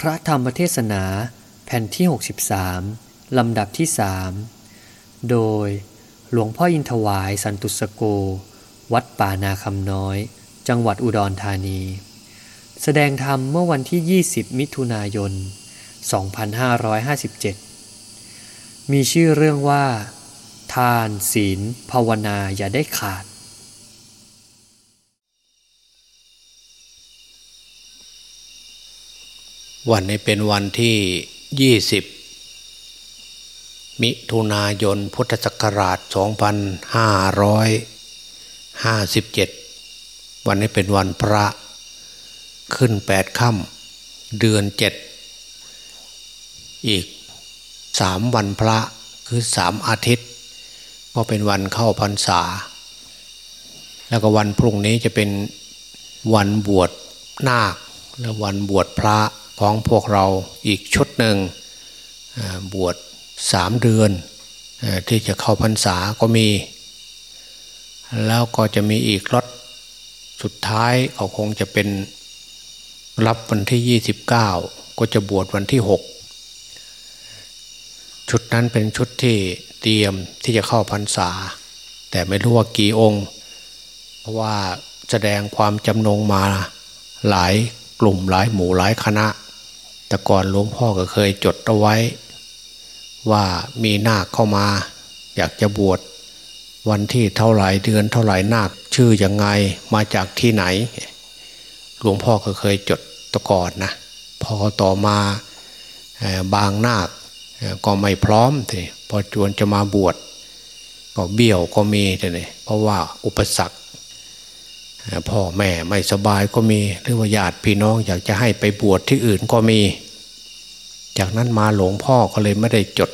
พระธรรมเทศนาแผ่นที่ 63 ลำดับที่สโดยหลวงพ่ออินทวายสันตุสโก วัดป่านาคำน้อย จังหวัดอุดรธานี แสดงธรรมเมื่อวันที่ 20 มิถุนายน 2557 มีชื่อเรื่องว่า ทานศีล ภาวนาอย่าได้ขาด วันนี้เป็นวันที่ยี่สิบมิถุนายนพุทธศักราช 2557 วันนี้เป็นวันพระขึ้นแปดค่ำเดือนเจ็ดอีกสามวันพระคือสามอาทิตย์ ก็เป็นวันเข้าพรรษา แล้วก็วันพรุ่งนี้จะเป็นวันบวชนาคและวันบวชพระ ของพวกเราอีกชุดหนึ่งบวชสามเดือนที่จะเข้าพรรษาก็มี แล้วก็จะมีอีกรถสุดท้ายเขาคงจะเป็นรับวันที่ยี่สิบเก้าก็จะบวชวันที่หกชุดนั้นเป็นชุดที่เตรียมที่จะเข้าพรรษา แต่ไม่รู้ว่ากี่องค์ เพราะว่าแสดงความจำนงมาหลายกลุ่มหลายหมู่หลายคณะ แต่ก่อนหลวงพ่อก็เคยจดเอาไว้ ว่ามีนาคเข้ามา อยากจะบวชวันที่เท่าไหร่เดือนเท่าไหร่นาคชื่อยังไงมาจากที่ไหน หลวงพ่อก็เคยจดตะก่อนนะพอต่อมาบางนาคก็ไม่พร้อมทีพอจวนจะมาบวชก็เบี้ยวก็มีทีเพราะว่าอุปสรรค พ่อแม่ไม่สบายก็มี หรือว่าญาติพี่น้องอยากจะให้ไปบวชที่อื่นก็มี จากนั้นมาหลวงพ่อก็เลยไม่ได้จด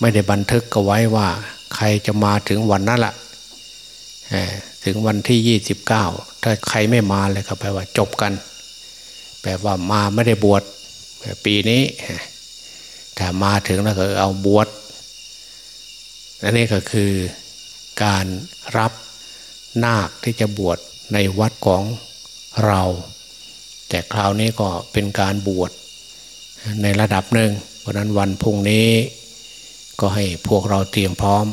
ไม่ได้บันทึกก็ไว้ว่า ใครจะมาถึงวันนั้นละถึงวันที่ยี่สิบเก้าถ้าใครไม่มาเลยก็แปลว่าจบกัน แปลว่ามาไม่ได้บวชปีนี้ถ้ามาถึงแล้วก็เอาบวชอันนี้ก็คือการรับ นาคที่จะบวชในวัดของเรา แต่คราวนี้ก็เป็นการบวชในระดับหนึ่งเพราะนั้นวันพุ่งนี้ ก็ให้พวกเราเตรียมพร้อม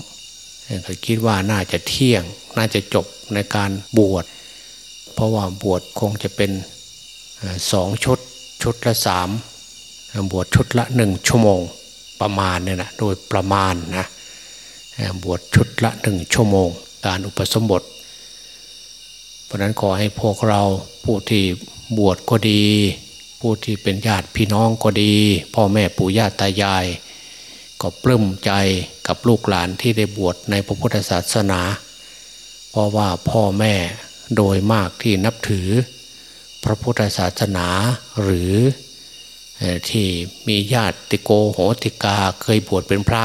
ก็คิดว่าน่าจะเที่ยง น่าจะจบในการบวช เพราะว่าบวชคงจะเป็นสองชุดชุดละสามบวชชุดละหนึ่งชั่วโมงประมาณเนี่ยนะโดยประมาณนะบวชชุดละหนึ่งชั่วโมง การอุปสมบท ราะนั้นขอให้พวกเราผู้ที่บวชก็ดี ผู้ที่เป็นญาติพี่น้องก็ดี พ่อแม่ปู่ย่าตายาย ก็ปลื้มใจกับลูกหลานที่ได้บวชในพระพุทธศาสนา เพราะว่าพ่อแม่โดยมากที่นับถือ พระพุทธศาสนาหรือที่มีญาติโกโหติกาเคยบวชเป็นพระ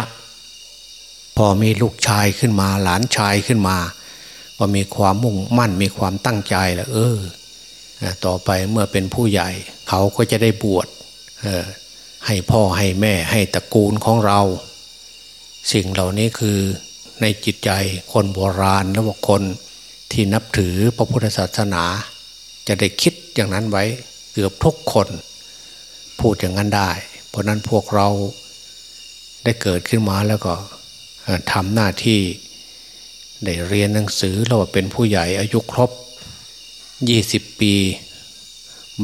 พอมีลูกชายขึ้นมาหลานชายขึ้นมา ว่ามีความมุ่งมั่นมีความตั้งใจแล้วเออต่อไปเมื่อเป็นผู้ใหญ่ เขาก็จะได้บวชให้พ่อให้แม่ให้ตระกูลของเรา สิ่งเหล่านี้คือในจิตใจคนโบราณและว่าคนที่นับถือพระพุทธศาสนา จะได้คิดอย่างนั้นไว้เกือบทุกคน พูดอย่างนั้นได้ เพราะนั้นพวกเราได้เกิดขึ้นมาแล้วก็ทำหน้าที่ ได้เรียนหนังสือเราเป็นผู้ใหญ่อายุครบ 20 ปี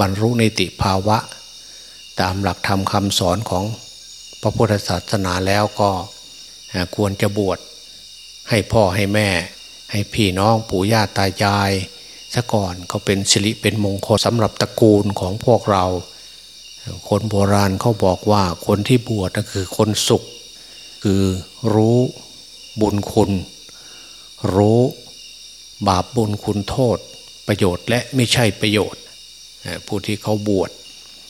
บรรลุในติภาวะ ตามหลักธรรมคำสอนของพระพุทธศาสนาแล้วก็ควรจะบวชให้พ่อให้แม่ ให้พี่น้องปู่ย่าตายายซะก่อนก็เป็นสิริเป็นมงคลสำหรับตระกูลของพวกเรา คนโบราณเขาบอกว่าคนที่บวชนั่นคือคนสุข คือรู้บุญคุณ รู้บาปบุญคุณโทษ ประโยชน์และไม่ใช่ประโยชน์ ผู้ที่เขาบวช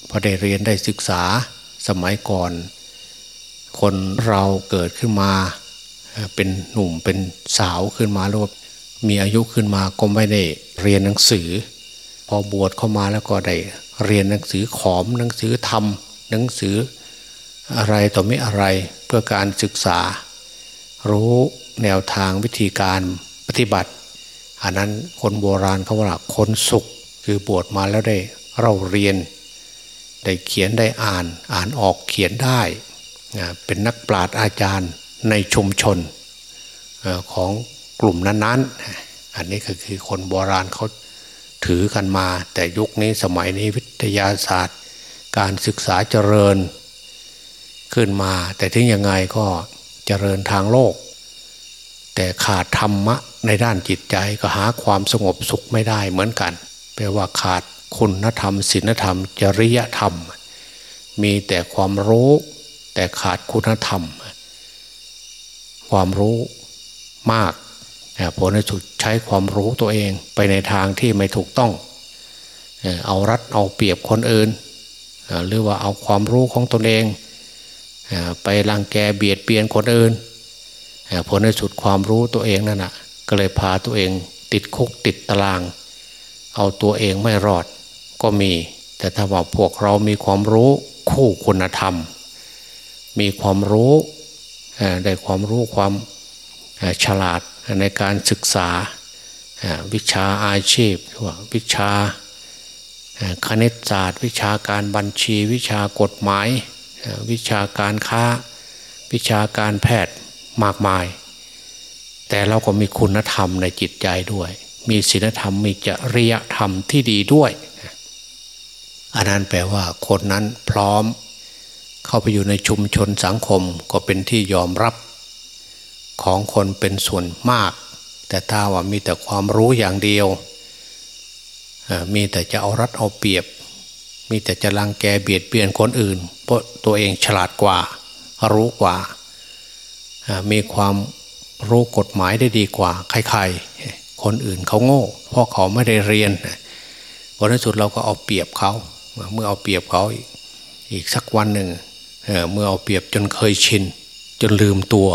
พอได้เรียนได้ศึกษาสมัยก่อน คนเราเกิดขึ้นมา เป็นหนุ่มเป็นสาวขึ้นมาแล้วมีอายุขึ้นมาก็ไม่ได้เรียนหนังสือ พอบวชเข้ามาแล้วก็ได้เรียนหนังสือขอมหนังสือธรรมหนังสืออะไรต่อไม่อะไรเพื่อการศึกษา รู้แนวทางวิธีการปฏิบัติ อันนั้นคนโบราณเขาว่าคนสุขคือบวชมาแล้วได้เราเรียน ได้เขียนได้อ่านอ่านออกเขียนได้เป็นนักปราชญ์อาจารย์ในชุมชนของกลุ่มนั้นๆ อันนี้ก็คือคนโบราณเขาถือกันมา แต่ยุคนี้สมัยนี้วิทยาศาสตร์ การศึกษาเจริญขึ้นมา แต่ถึงยังไงก็ เจริญทางโลก แต่ขาดธรรมะในด้านจิตใจก็หาความสงบสุขไม่ได้เหมือนกัน แปลว่าขาดคุณธรรมศีลธรรม จริยธรรม มีแต่ความรู้แต่ขาดคุณธรรม ความรู้มากผลในสุดใช้ความรู้ตัวเองไปในทางที่ไม่ถูกต้อง เอารัดเอาเปรียบคนอื่น หรือว่าเอาความรู้ของตนเอง ไปรังแกเบียดเบียนคนอื่นผลในสุดความรู้ตัวเองนั่นนะก็เลยพาตัวเองติดคุกติดตาราง เอาตัวเองไม่รอดก็มี แต่ถ้าว่าพวกเรามีความรู้คู่คุณธรรม มีความรู้ได้ความรู้ความฉลาดในการศึกษาวิชาอาชีพวิชาคณิตศาสตร์ วิชาการบัญชีวิชากฎหมาย วิชาการค้า วิชาการแพทย์มากมาย แต่เราก็มีคุณธรรมในจิตใจด้วย มีศีลธรรมมีจริยธรรมที่ดีด้วย อันนั้นแปลว่าคนนั้นพร้อม เข้าไปอยู่ในชุมชนสังคมก็เป็นที่ยอมรับของคนเป็นส่วนมาก แต่ถ้าว่ามีแต่ความรู้อย่างเดียวมีแต่จะเอารัดเอาเปรียบ มีแต่จะรังแกเบียดเบียนคนอื่น เพราะตัวเองฉลาดกว่า รู้กว่า มีความรู้กฎหมายได้ดีกว่า ใครๆ คนอื่นเขาโง่ เพราะเขาไม่ได้เรียนผลที่สุดเราก็เอาเปรียบเขา เมื่อเอาเปรียบเขาอีกสักวันหนึ่งเเมื่อเอาเปรียบจนเคยชิน จนลืมตัว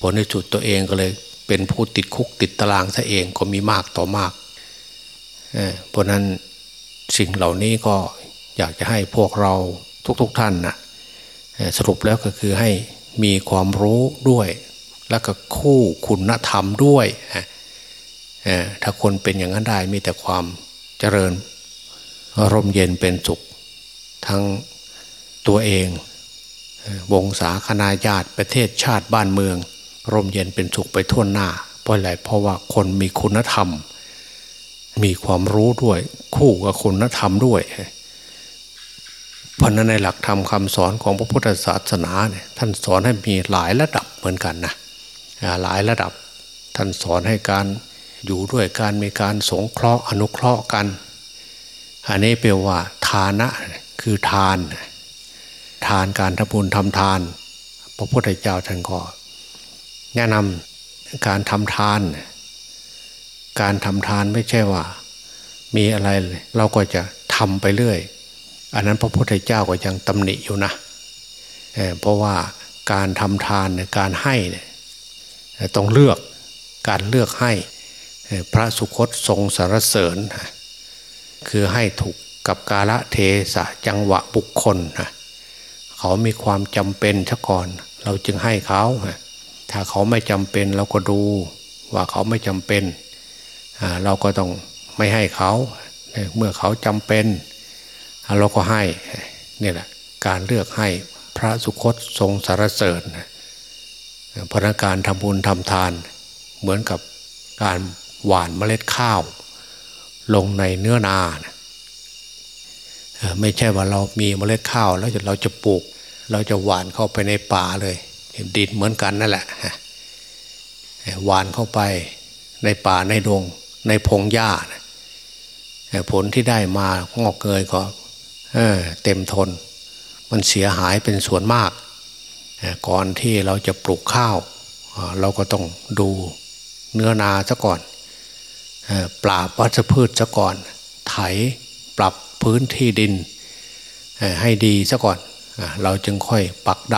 ผลในสุดตัวเองก็เลยเป็นผู้ติดคุกติดตารางซะเองก็มีมากต่อมากเพราะนั้น สิ่งเหล่านี้ก็อยากจะให้พวกเราทุกๆทท่านนะสรุปแล้วก็คือให้มีความรู้ด้วย แล้วก็คู่คุณธรรมด้วย ถ้าคนเป็นอย่างนั้นได้มีแต่ความเจริญร่มเย็นเป็นสุข ทั้งตัวเอง วงศาคณาญาติประเทศชาติบ้านเมือง ร่มเย็นเป็นสุขไปทั่วหน้า เพราะอะไรเพราะว่าคนมีคุณธรรม มีความรู้ด้วย คู่กับคุณธรรมด้วยพันในหลักธรรมคำสอนของพระพุทธศาสนาเนี่ยท่านสอนให้มีหลายระดับเหมือนกันนะหลายระดับ ท่านสอนให้การอยู่ด้วยการมีการสงเคราะห์อนุเคราะห์กัน อันนี้แปลว่า ทานะคือทาน ทานการทำบุญทำทาน พระพุทธเจ้าท่านก็แนะนำการทำทาน การทำทานไม่ใช่ว่า มีอะไรเลยเราก็จะทำไปเรื่อย อันนั้นพระพุทธเจ้าก็ยังตำหนิอยู่นะเเพราะว่าการทำทานการให้ต้องเลือกการเลือกให้พระสุคตทรงสารเสริญ คือให้ถูกกับกาละเทศะจังหวะบุคคลเขามีความจำเป็นซะก่อน เราจึงให้เขา ถ้าเขาไม่จำเป็นเราก็ดูว่าเขาไม่จำเป็น เราก็ต้องไม่ให้เขาเมื่อเขาจำเป็น เราก็ให้นี่แหละการเลือกให้พระสุคตทรงสารเสริญพนักการทำบุญทำทาน เหมือนกับการหว่านเมล็ดข้าว ลงในเนื้อนาไม่ใช่ว่าเรามีเมล็ดข้าว แล้วเราจะปลูก เราจะหว่านเข้าไปในป่าเลยดินเหมือนกันนั่นแหละหวานเข้าไปในป่าในดง ในพงหญ้าผลที่ได้มางอกเงยก็เเต็มทน มันเสียหายเป็นส่วนมาก ก่อนที่เราจะปลูกข้าว เราก็ต้องดูเนื้อนาซะก่อนปราบวัชพืชซะก่อน ไถปรับพื้นที่ดินให้ดีซะก่อน เราจึงค่อยปักด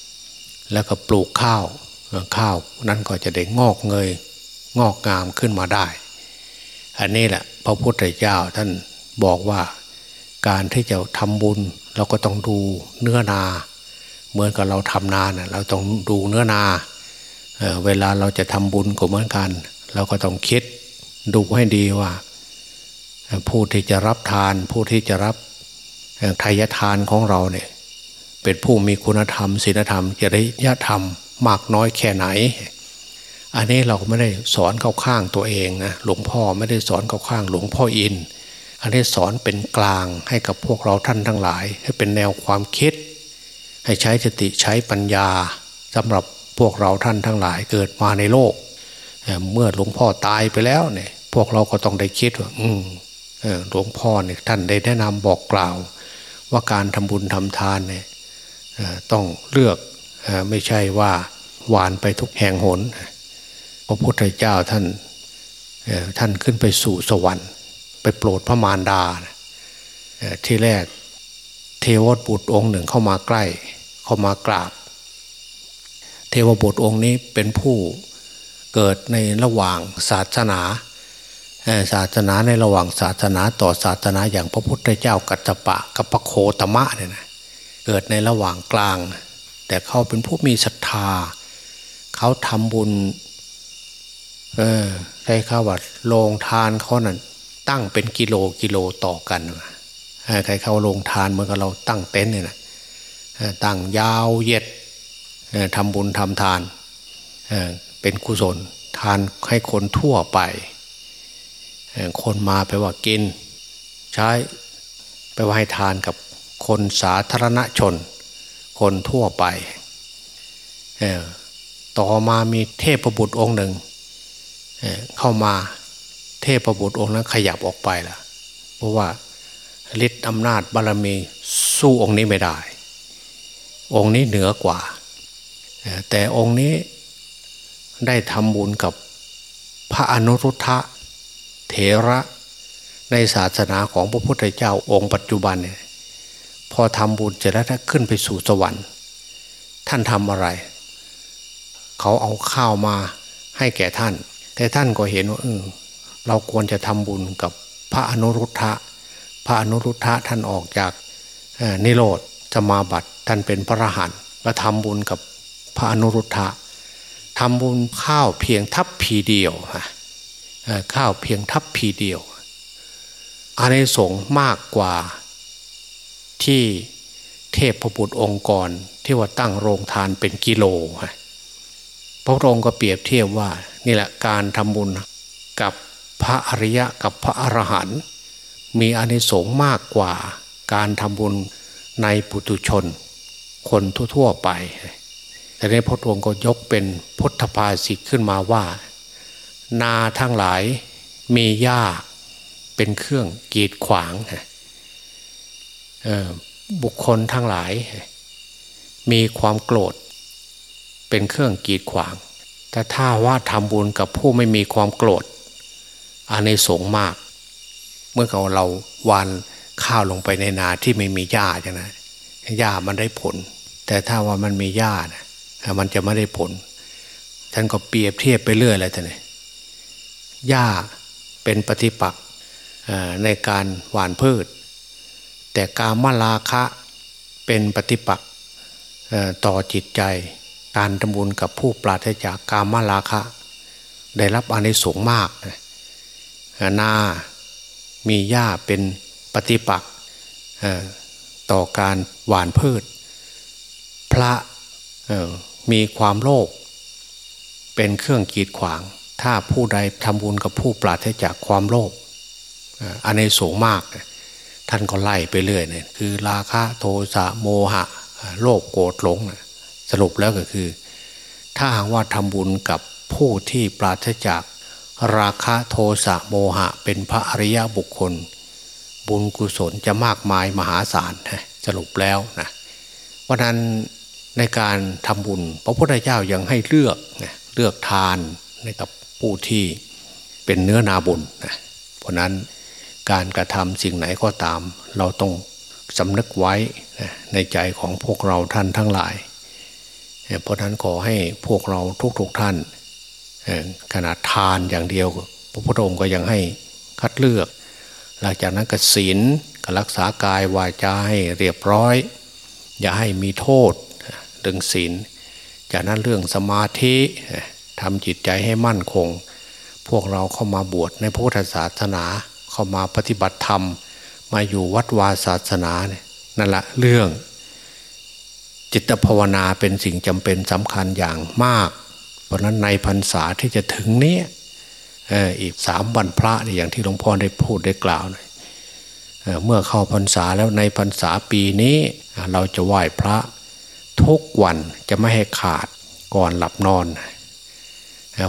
ำแล้วก็ปลูกข้าว ข้าวนั้นก็จะได้งอกเงย งอกงามขึ้นมาได้ อันนี้แหละพระพุทธเจ้าท่านบอกว่าการที่จะทำบุญ เราก็ต้องดูเนื้อนา เหมือนกับเราทำนานะเราต้องดูเนื้อนาเเวลาเราจะทำบุญก็เหมือนกัน เราก็ต้องคิดดูให้ดีว่า ผู้ที่จะรับทาน ผู้ที่จะรับทายทานของเราเนี่ยเป็นผู้มีคุณธรรมศีลธรรมจริยธรรมมากน้อยแค่ไหน อันนี้เราไม่ได้สอนเข้าข้างตัวเองนะหลวงพ่อไม่ได้สอนเข้าข้างหลวงพ่ออิน อันนี้สอนเป็นกลางให้กับพวกเราท่านทั้งหลาย ให้เป็นแนวความคิด ให้ใช้สติใช้ปัญญาสำหรับพวกเราท่านทั้งหลายเกิดมาในโลก เมื่อหลวงพ่อตายไปแล้วเนี่ยพวกเราก็ต้องได้คิดว่า อืมหลวงพ่อเนี่ยท่านได้แนะนำบอกกล่าว ว่าการทำบุญทำทานเนี่ยต้องเลือกไม่ใช่ว่าหวานไปทุกแห่งหน ระพุทธเจ้าท่านท่านขึ้นไปสู่สวรรค์ ไปโปรดพระมารดา ที่แรกเทวบุตรองค์หนึ่งเข้ามาใกล้ เข้ามากราบ เทวบุตรองค์นี้เป็นผู้เกิดในระหว่างศาสนาศาสนาในระหว่างศาสนาต่อศาสนาอย่างพระพุทธเจ้ากัตตปะกับพระโคตมะเนี่ยนะเกิดในระหว่างกลาง แต่เขาเป็นผู้มีศรัทธา เขาทำบุญ เออใช้ข้าววัดโรงทานเขานั่นตั้งเป็นกิโลกิโลต่อกันใครเข้าโรงทานเหมื่อเราตั้งเต็นท์เนี่ยนะตั้งยาวเย็ดทำบุญทำทานเป็นกุศลทานให้คนทั่วไป คนมาไปว่ากิน ใช้ไปว่าให้ทานกับคนสาธารณชน คนทั่วไป ต่อมามีเทพบุตรองค์หนึ่ง เข้ามาเทพบุตรองค์นั้นขยับออกไปล่ะ เพราะว่าฤทธิ์อำนาจบารมีสู้องค์นี้ไม่ได้ องค์นี้เหนือกว่า แต่องค์นี้ได้ทำบุญกับพระอนุรุทธะเถระในศาสนาของพระพุทธเจ้าองค์ปัจจุบันเนี่ยพอทำบุญเสร็จแล้วถ้าขึ้นไปสู่สวรรค์ ท่านทำอะไร เขาเอาข้าวมาให้แก่ท่าน แต่ท่านก็เห็นว่าเออเราควรจะทำบุญกับพระอนุรุทธะ พระอนุรุทธะท่านออกจากนิโรธจะมาบัตท่านเป็นพระรหันต์ก็ทำบุญกับพระอนุรุทธะทำบุญข้าวเพียงทัพพีเดียวข้าวเพียงทัพพีเดียวอานิสงส์มากกว่าที่เทพพบุตรองค์กรที่ว่าตั้งโรงทานเป็นกิโล พระองค์ก็เปรียบเทียบว่านี่แหละการทำบุญกับพระอริยะกับพระอรหันต์มีอานิสงส์มากกว่าการทำบุญในปุตุชน คนทั่วๆไปแต่ในพระองค์ก็ยกเป็นพุทธภาษิตขึ้นมาว่า นาทั้งหลายมีหญ้าเป็นเครื่องกีดขวางบุคคลทั้งหลาย มีความโกรธ เป็นเครื่องกีดขวาง แต่ถ้าว่าทำบุญกับผู้ไม่มีความโกรธอันในสงมาก เมื่อเราเราวานข้าวลงไปในนาที่ไม่มีหญ้าจังนะหญ้ามันได้ผล แต่ถ้าว่ามันมีหญ้านะมันจะไม่ได้ผล ท่านก็เปรียบเทียบไปเรื่อยเลยท่านนี่หญ้าเป็นปฏิปักษ์ในการหว่านพืช แต่การมลาคะเป็นปฏิปักษ์ต่อจิตใจ การทำบุญกับผู้ปราศจากการมลาคะ ได้รับอานิสงส์มากนามีหญ้าเป็นปฏิปักษ์ต่อการหวานพืช พระมีความโลภเป็นเครื่องกีดขวาง ถ้าผู้ใดทำบุญกับผู้ปราศจากความโลภอันนี้สูงมาก ท่านก็ไล่ไปเรื่อยเนี่ยคือราคะโทสะโมหะ โลภโกรธหลง สรุปแล้วก็คือ ถ้าหากว่าทำบุญกับผู้ที่ปราศจากราคะโทสะโมหะเป็นพระอริยบุคคล บุญกุศลจะมากมายมหาศาลสรุปแล้วนะวันนั้นในการทำบุญ พระพุทธเจ้ายังให้เลือกเลือกทานในกับผู้ที่เป็นเนื้อนาบุญนะเพราะนั้นการกระทำสิ่งไหนก็ตาม เราต้องสำนึกไว้ในใจของพวกเราท่านทั้งหลาย เพราะนั้นขอให้พวกเราทุกๆทท่านขนาดทานอย่างเดียว พระพุทธองค์ก็ยังให้คัดเลือก หลังจากนั้นก็ศีลก็รักษากายวาจาให้เรียบร้อย อย่าให้มีโทษเรื่องศีลจากนั้นเรื่องสมาธิทำจิตใจให้มั่นคง พวกเราเข้ามาบวชในพุทธศาสนา เข้ามาปฏิบัติธรรม มาอยู่วัดวาศาสนาเนี่ยนั่นละเรื่อง จิตภาวนาเป็นสิ่งจำเป็นสำคัญอย่างมาก เพราะนั้นในพรรษาที่จะถึงนี้อีกสามวันพระอย่างที่หลวงพ่อได้พูดได้กล่าวเลยเมื่อเข้าพรรษาแล้วในพรรษาปีนี้เราจะไหว้พระทุกวันจะไม่ให้ขาดก่อนหลับนอน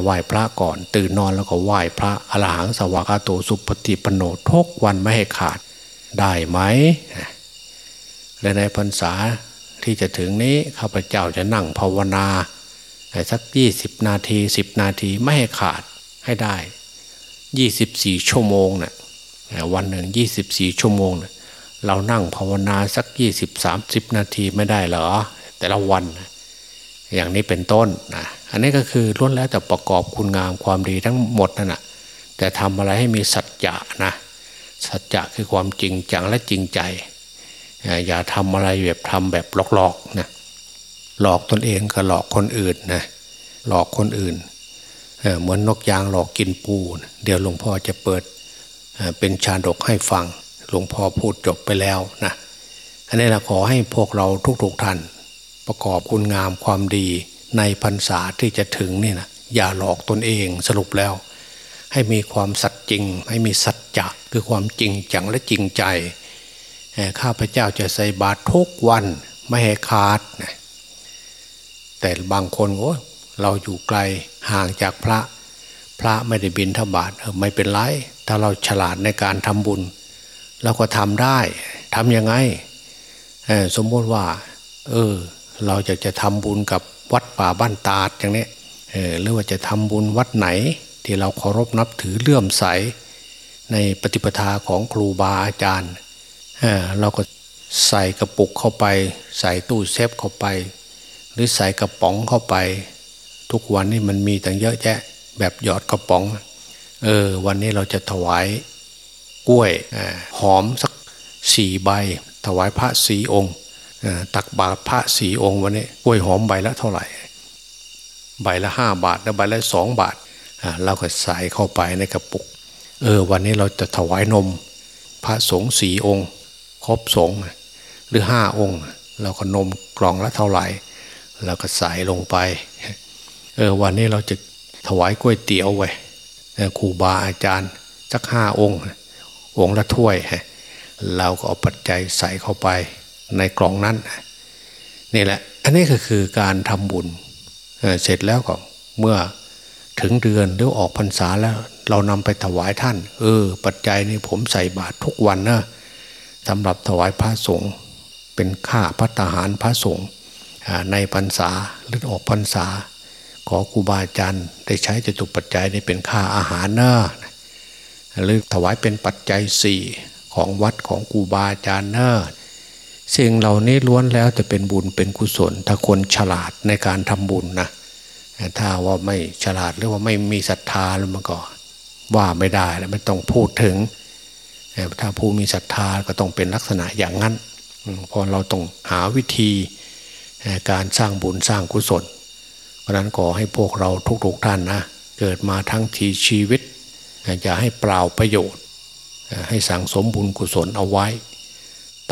ไหว้พระก่อนตื่นนอนแล้วก็ไหว้พระอรหังสวากาโตสุปฏิปโนทุกวันไม่ให้ขาดได้ไหมและในพรรษา ที่จะถึงนี้ข้าพเจ้าจะนั่งภาวนาสักยี่สิบนาทีสิบนาทีไม่ให้ขาดให้ได้ยี่สิบสี่ชั่วโมงเนะ่ยวันหนึ่งยี่สิบสี่ชั่วโมงเนะเรานั่งภาวนาสักยี่สิบสามสิบนาทีไม่ได้เหรอ แต่ละวันอย่างนี้เป็นต้นนะอันนี้ก็คือล้วนแล้วแต่ประกอบคุณงามความดีทั้งหมดนั่นแหะแต่ทำอะไรให้มีสัจจะนะสัจจะคือความจริงจังและจริงใจ อย่าทำอะไรแบบทำแบบหลอกๆนะหลอกตนเองก็หลอกคนอื่นนะหลอกคนอื่นเหมือนนกยางหลอกกินปูเดี๋ยวหลวงพ่อจะเปิดเป็นชาดกให้ฟัง หลวงพ่อพูดจบไปแล้วนะอันนี้เราขอให้พวกเราทุกๆท่าน ประกอบคุณงามความดีในพรรษาที่จะถึงนี่นะอย่าหลอกตนเองสรุปแล้ว ให้มีความสัตย์จริง ให้มีสัจจะคือความจริงจังและจริงใจ ข้าพเจ้าจะใส่บาตรทุกวันไม่ให้ขาดนะแต่บางคนโอ้เราอยู่ไกลห่างจากพระ พระไม่ได้บินทบาทไม่เป็นไร ถ้าเราฉลาดในการทำบุญเราก็ทำได้ทำยังไงสมมติว่า เออ เราจะจะทำบุญกับวัดป่าบ้านตาดอย่างนี้หรือว่าจะทำบุญวัดไหน ที่เราเคารพนับถือเลื่อมใส ในปฏิปทาของครูบาอาจารย์ เราก็ใส่กระปุกเข้าไป ใส่ตู้เซฟเข้าไป หรือใส่กระป๋องเข้าไป ทุกวันนี้มันมีตั้งเยอะแยะ แบบหยอดกระป๋อง เออ วันนี้เราจะถวายกล้วยหอมสักสี่ใบ ถวายพระสีองค์ตักบาตรพระสีองค์วันนี้กล้วยหอมใบละเท่าไหร่ ใบละห้าบาทแล้วใบละสองบาทเราก็ใส่เข้าไปในกระปุก เออ วันนี้เราจะถวายนม พระสงฆ์สีองค์ ครบสงหรือห้าองค์ เราก็นมกล่องละเท่าไหร่เราก็ใส่ลงไปเออวันนี้เราจะถวายก๋วยเตี๋ยวไว้ครูบาอาจารย์สักห้าองค์ องค์ละถ้วยเราก็เอาปัจจัยใส่เข้าไปในกล่องนั้นนี่แหละ อันนี้ก็คือการทำบุญเเสร็จแล้วก็เมื่อถึงเดือนหรือออกพรรษาแล้ว เรานำไปถวายท่าน เออ ปัจจัยนี้ผมใส่บาตรทุกวันนะ สำหรับถวายพระสงฆ์เป็นค่าพระทหารพระสงฆ์ในพรรษาหรือออกพรรษา ขอครูบาอาจารย์ได้ใช้จตุปัจจัยได้เป็นค่าอาหารเนอะหรือถวายเป็นปัจจัยสี่ของวัดของครูบาอาจารย์เนอะสิ่งเหล่านี้ล้วนแล้วจะเป็นบุญเป็นกุศล ถ้าคนฉลาดในการทำบุญนะถ้าว่าไม่ฉลาดหรือว่าไม่มีศรัทธาแล้วมันก็ว่าไม่ได้แล้วไม่ต้องพูดถึง ถ้าผู้มีศรัทธาก็ต้องเป็นลักษณะอย่างนั้นพอเราต้องหาวิธีการสร้างบุญสร้างกุศล เพราะนั้นขอให้พวกเราทุกๆท่านนะเกิดมาทั้งทีชีวิต อย่าให้เปล่าประโยชน์ ให้สั่งสมบุญกุศลเอาไว้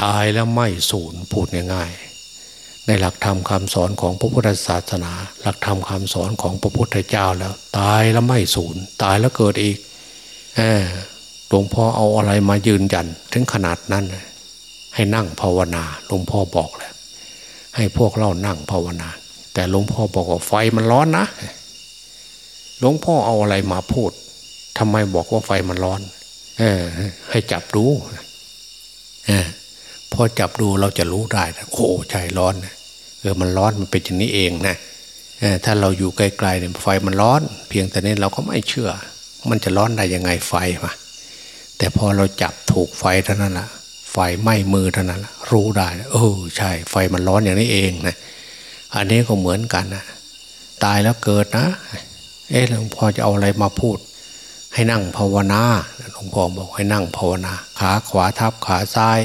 ตายแล้วไม่สูญพูดง่ายๆ ในหลักธรรมคำสอนของพระพุทธศาสนา หลักธรรมคำสอนของพระพุทธเจ้าแล้ว ตายแล้วไม่สูญตายแล้วเกิดอีก หลวงพ่อเอาอะไรมายืนยัน ถึงขนาดนั้น ให้นั่งภาวนาหลวงพ่อบอกแล้วให้พวกเรานั่งภาวนา แต่หลวงพ่อบอกว่าไฟมันร้อนนะหลวงพ่อเอาอะไรมาพูดทำไมบอกว่าไฟมันร้อน เออ ให้จับดูเออพอจับดูเราจะรู้ได้โอ้ใช่ร้อนเออมันร้อนมันเป็นอย่างนี้เองนะเออถ้าเราอยู่ไกลๆเนี่ยไฟมันร้อน เพียงแต่นี้เราก็ไม่เชื่อ มันจะร้อนได้ยังไงไฟมา แต่พอเราจับถูกไฟเท่านั้นละไฟไหม้มือเท่านั้นละรู้ได้เออใช่ ไฟมันร้อนอย่างนี้เองนะอันนี้ก็เหมือนกันนะตายแล้วเกิดนะ เอ๊ะหลวงพ่อจะเอาอะไรมาพูด ให้นั่งภาวนาหลวงพ่อบอกให้นั่งภาวนา ขาขวาทับขาซ้าย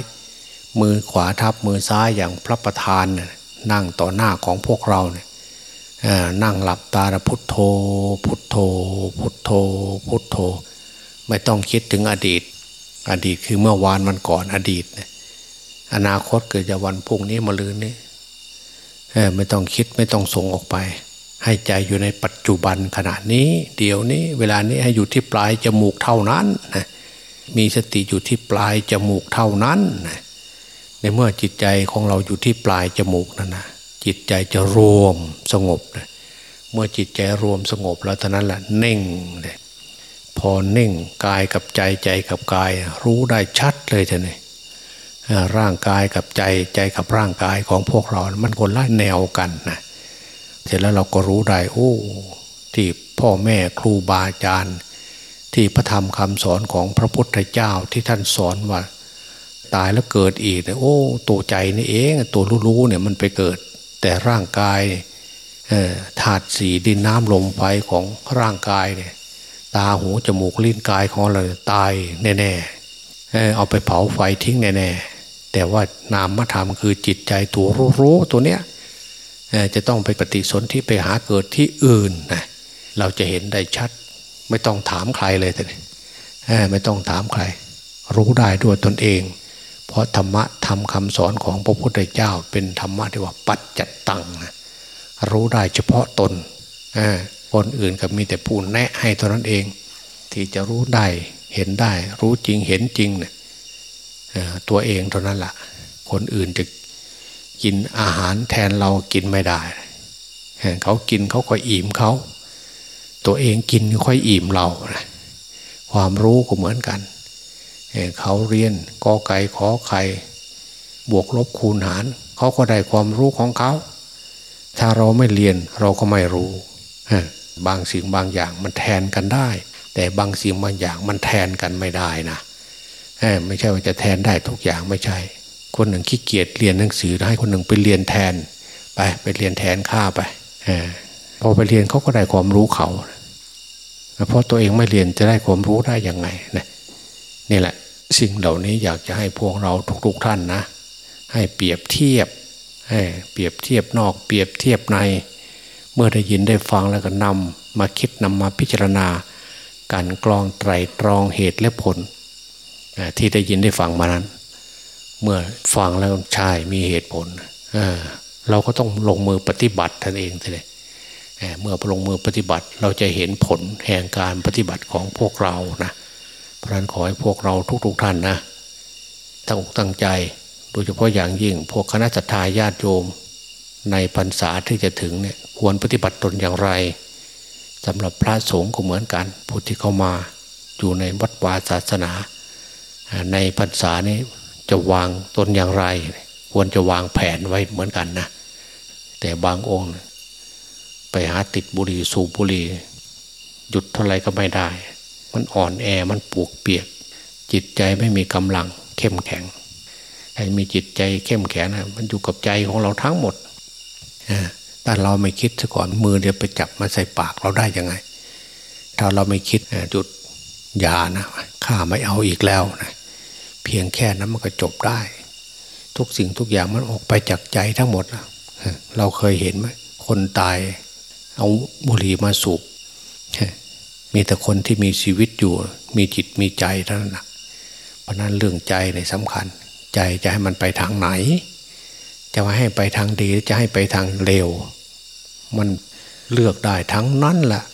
มือขวาทับมือซ้ายอย่างพระประธานนั่งต่อหน้าของพวกเราเนี่ยนั่งหลับตาพุทโธ พุทโธ พุทโธ พุทโธ ไม่ต้องคิดถึงอดีต อดีตคือเมื่อวานมันก่อนอดีตอนาคตเกิดจะวันพุ่งนี้มาลืนนี้ไม่ต้องคิดไม่ต้องส่งออกไป ให้ใจอยู่ในปัจจุบันขณะนี้ เดี๋ยวนี้ เวลานี้ให้อยู่ที่ปลายจมูกเท่านั้นนะมีสติอยู่ที่ปลายจมูกเท่านั้นนะในเมื่อจิตใจของเราอยู่ที่ปลายจมูกนั่นนะจิตใจจะรวมสงบนะเมื่อจิตใจรวมสงบแล้วเท่านั้นแหละเน่งเลย พอเน่งกายกับใจใจกับกาย รู้ได้ชัดเลยท่านี่ร่างกายกับใจใจกับร่างกายของพวกเรา มันคนละแนวกันนะเสร็จแล้วเราก็รู้ได้โอ้ที่พ่อแม่ครูบาอาจารย์ ที่พระธรรมคำสอนของพระพุทธเจ้าที่ท่านสอนว่า ตายแล้วเกิดอีกเนี่ยโอ้ตัวใจนี่เอง ตัวรู้ๆเนี่ยมันไปเกิด แต่ร่างกายธาตุสีดินน้ำลมไฟของร่างกายเนี่ย ตาหูจมูกลิ้นกายของเราตายแน่ๆเอาไปเผาไฟทิ้งแน่ๆแต่ว่านามธรรมคือจิตใจตัวรู้ๆตัวเนี้ยจะต้องไปปฏิสนธิไปหาเกิดที่อื่นนะเราจะเห็นได้ชัด ไม่ต้องถามใครเลยแต่ไม่ต้องถามใคร รู้ได้ด้วยตนเอง เพราะธรรมะทำคำสอนของพระพุทธเจ้า เป็นธรรมะที่ว่าปัจจัตตังนะรู้ได้เฉพาะตน คนอื่นก็มีแต่ผู้แนะให้เท่านั้นเอง ที่จะรู้ได้เห็นได้ รู้จริงเห็นจริงเนี่ยตัวเองเท่านั้นแหละคนอื่นจะกินอาหารแทนเรากินไม่ได้ เขากินเขาก็อิ่มเขา ตัวเองกินค่อยอิ่มเรานะความรู้ก็เหมือนกัน เขาเรียนกอไก่ขอไข่บวกลบคูณหาร เขาก็ได้ความรู้ของเขา ถ้าเราไม่เรียนเราก็ไม่รู้ บางสิ่งบางอย่างมันแทนกันได้ แต่บางสิ่งบางอย่างมันแทนกันไม่ได้นะไม่ใช่ว่าจะแทนได้ทุกอย่างไม่ใช่ คนหนึ่งขี้เกียจเรียนหนังสือให้คนหนึ่งไปเรียนแทน ไปไปเรียนแทนข้าไปพอไปเรียนเขาก็ได้ความรู้เขาเพราะตัวเองไม่เรียนจะได้ความรู้ได้ยังไงนะนี่แหละ สิ่งเหล่านี้อยากจะให้พวกเราทุกๆท่านนะ ให้เปรียบเทียบให้เปรียบเทียบนอก เปรียบเทียบใน เมื่อได้ยินได้ฟังแล้วก็นำมาคิดนำมาพิจารณา การกรองไตรตรองเหตุและผล ที่ได้ยินได้ฟังมานั้น เมื่อฟังแล้วใช่มีเหตุผลเราก็ต้องลงมือปฏิบัติท่านเองเลยเมื่อลงมือปฏิบัติเราจะเห็นผลแห่งการปฏิบัติของพวกเรานะเพราะนั้นขอให้พวกเราทุกๆทท่านนะตั้งอกตั้งใจ โดยเฉพาะอย่างยิ่งพวกคณะสัตยาญาติโยม ในพรรษาที่จะถึงเนี่ยควรปฏิบัติตนอย่างไรสำหรับพระสงฆ์ก็เหมือนกันผู้ที่เข้ามาอยู่ในวัดวาศาสนา ในพรรษานี้จะวางตนอย่างไร ควรจะวางแผนไว้เหมือนกันนะแต่บางองค์ ไปหาติดบุหรี่สูบบุหรี่หยุดเท่าไรก็ไม่ได้ มันอ่อนแอมันปวกเปียก จิตใจไม่มีกำลังเข้มแข็งให้มีจิตใจเข้มแข็งนะมันอยู่กับใจของเราทั้งหมด แต่เราไม่คิดซะก่อนมือเดียวไปจับมาใส่ปากเราได้ยังไง ถ้าเราไม่คิดหยุดยานะข้าไม่เอาอีกแล้วนะเพียงแค่นั้นมันก็จบได้ ทุกสิ่งทุกอย่างมันออกไปจากใจทั้งหมดเราเคยเห็นไหมคนตาย เอาบุหรี่มาสูบมีแต่คนที่มีชีวิตอยู่ มีจิตมีใจเท่านั้นนะเพราะนั้นเรื่องใจในสำคัญ ใจจะให้มันไปทางไหน จะให้ไปทางดีจะให้ไปทางเลวมันเลือกได้ทั้งนั้นแหละ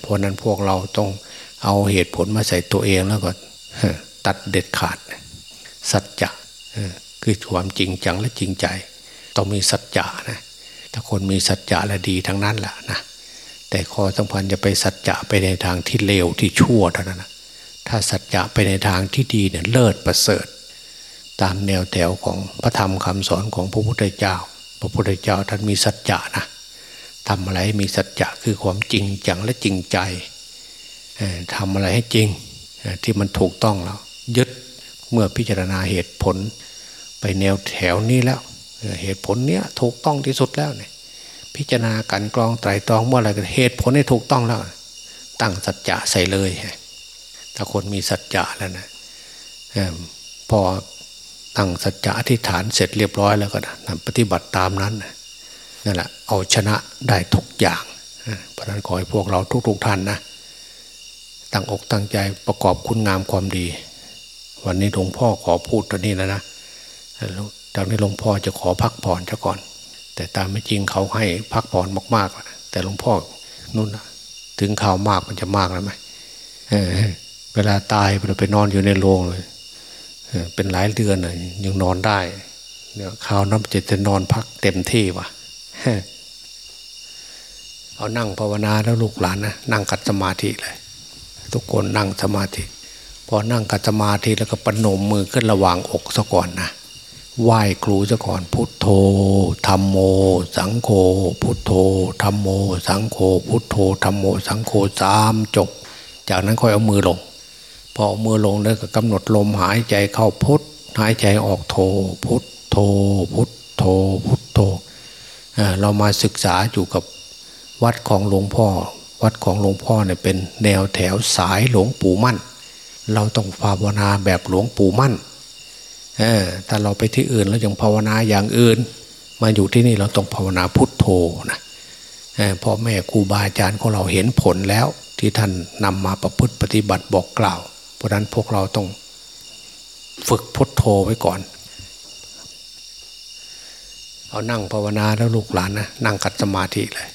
เพราะนั้นพวกเราต้องเอาเหตุผลมาใส่ตัวเองแล้วก็ตัดเด็ดขาด สัจจะคือความจริงจังและจริงใจ ต้องมีสัจจะนะถ้าคนมีสัจจะและดีทั้งนั้นแหละนะแต่ข้อสำคัญจะไปสัจจะไปในทางที่เลวที่ชั่วเท่านั้นนะถ้าสัจจะไปในทางที่ดีเนี่ยเลิศประเสริฐ ตามแนวแถวของพระธรรมคำสอนของพระพุทธเจ้า พระพุทธเจ้าท่านมีสัจจะนะทำอะไรมีสัจจะคือความจริงจังและจริงใจทำอะไรให้จริงที่มันถูกต้องแล้ว ยึดเมื่อพิจารณาเหตุผล ไปแนวแถวนี้แล้ว เหตุผลเนี้ยถูกต้องที่สุดแล้วเนี่ยพิจารณาการกรองไตรตรองเมื่อไรก็เหตุผลนี่ถูกต้องแล้ว ตั้งสัจจะใส่เลยถ้าคนมีสัจจะแล้วนะพอ ตั้งสัจจะอธิษฐานเสร็จเรียบร้อยแล้วก็นะปฏิบัติตามนั้นนั่นแหละเอาชนะได้ทุกอย่างเพราะนั้นขอให้พวกเราทุกๆท่านนะตั้งอกตั้งใจประกอบคุณงามความดี วันนี้หลวงพ่อขอพูดตัวนี้แล้วนะจากนี้หลวงพ่อจะขอพักผ่อนซะก่อน แต่ตามไม่จริงเขาให้พักผ่อนมากๆ แต่หลวงพ่อนู่นถึงข่าวมากมันจะมากแล้วไหมเเวลาตายเราไปนอนอยู่ในโรงเลย เป็นหลายเดือนเลยยังนอนได้เนี่ยข่าวน้ำจิตจะนอนพักเต็มที่วะเฮ้เอานั่งภาวนาแล้วลูกหลานนะนั่งกัดสมาธิเลย ทุกคนนั่งสมาธิ พอนั่งกัดสมาธิแล้วก็ปนมมือขึ้นระหว่างอกซะก่อนนะไหว้ครูซะก่อนพุทโธธรรมโม สังโฆพุทโธธรรมโม สังโฆพุทโธธรรมโม สังโฆสามจบ จากนั้นค่อยเอามือลง พอเมือลงแล้วก็กำหนดลมหายใจเข้าพุทหายใจออกโธพุทโธพุทโธพุทโธเอ่อเรามาศึกษาอยู่กับวัดของหลวงพ่อ วัดของหลวงพ่อเนี่ยเป็นแนวแถวสายหลวงปู่มั่น เราต้องภาวนาแบบหลวงปู่มั่นถ้าเราไปที่อื่นแล้วยังภาวนาอย่างอื่น มาอยู่ที่นี่เราต้องภาวนาพุทโธนะพ่อแม่ครูบาอาจารย์ของเราเห็นผลแล้วที่ท่านนำมาประพฤติปฏิบัติบอกกล่าว ราะฉะนั้นพวกเราต้องฝึกพุทโธไว้ก่อน เอานั่งภาวนาแล้วลูกหลานนะนั่งกัดสมาธิเลย